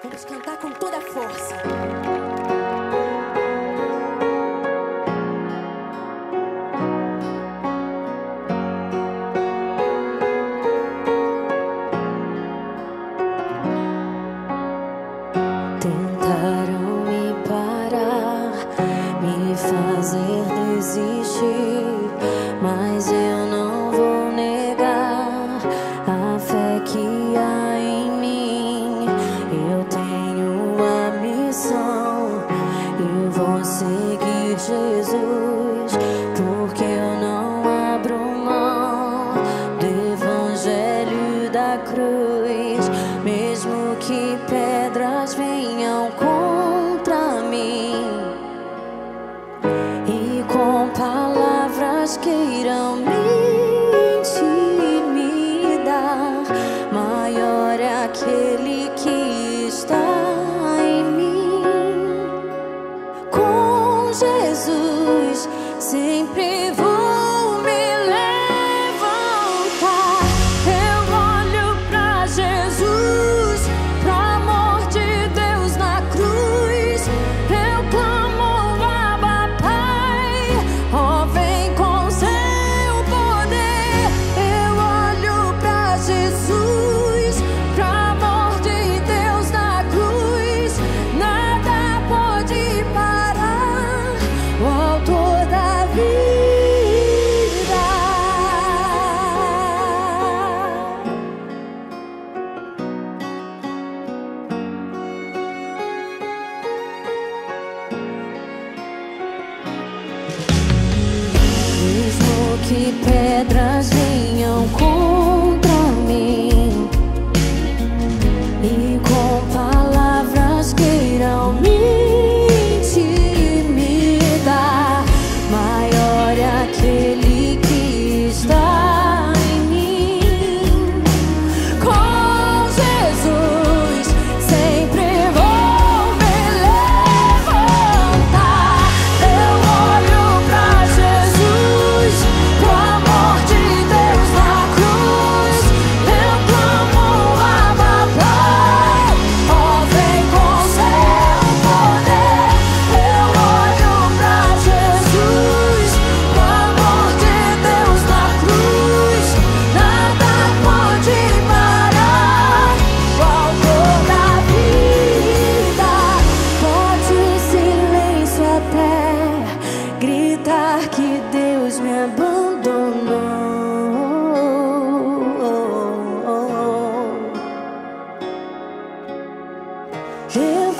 Vamos cantar com toda a força. Tentaram me parar, me fazer desistir, mas eu não vou negar a fé que contra mim e com palavras queiram me intimidar. Maior é aquele que está em mim. Com Jesus sempre vou. de pedras gritar que Deus me abandonou. Eu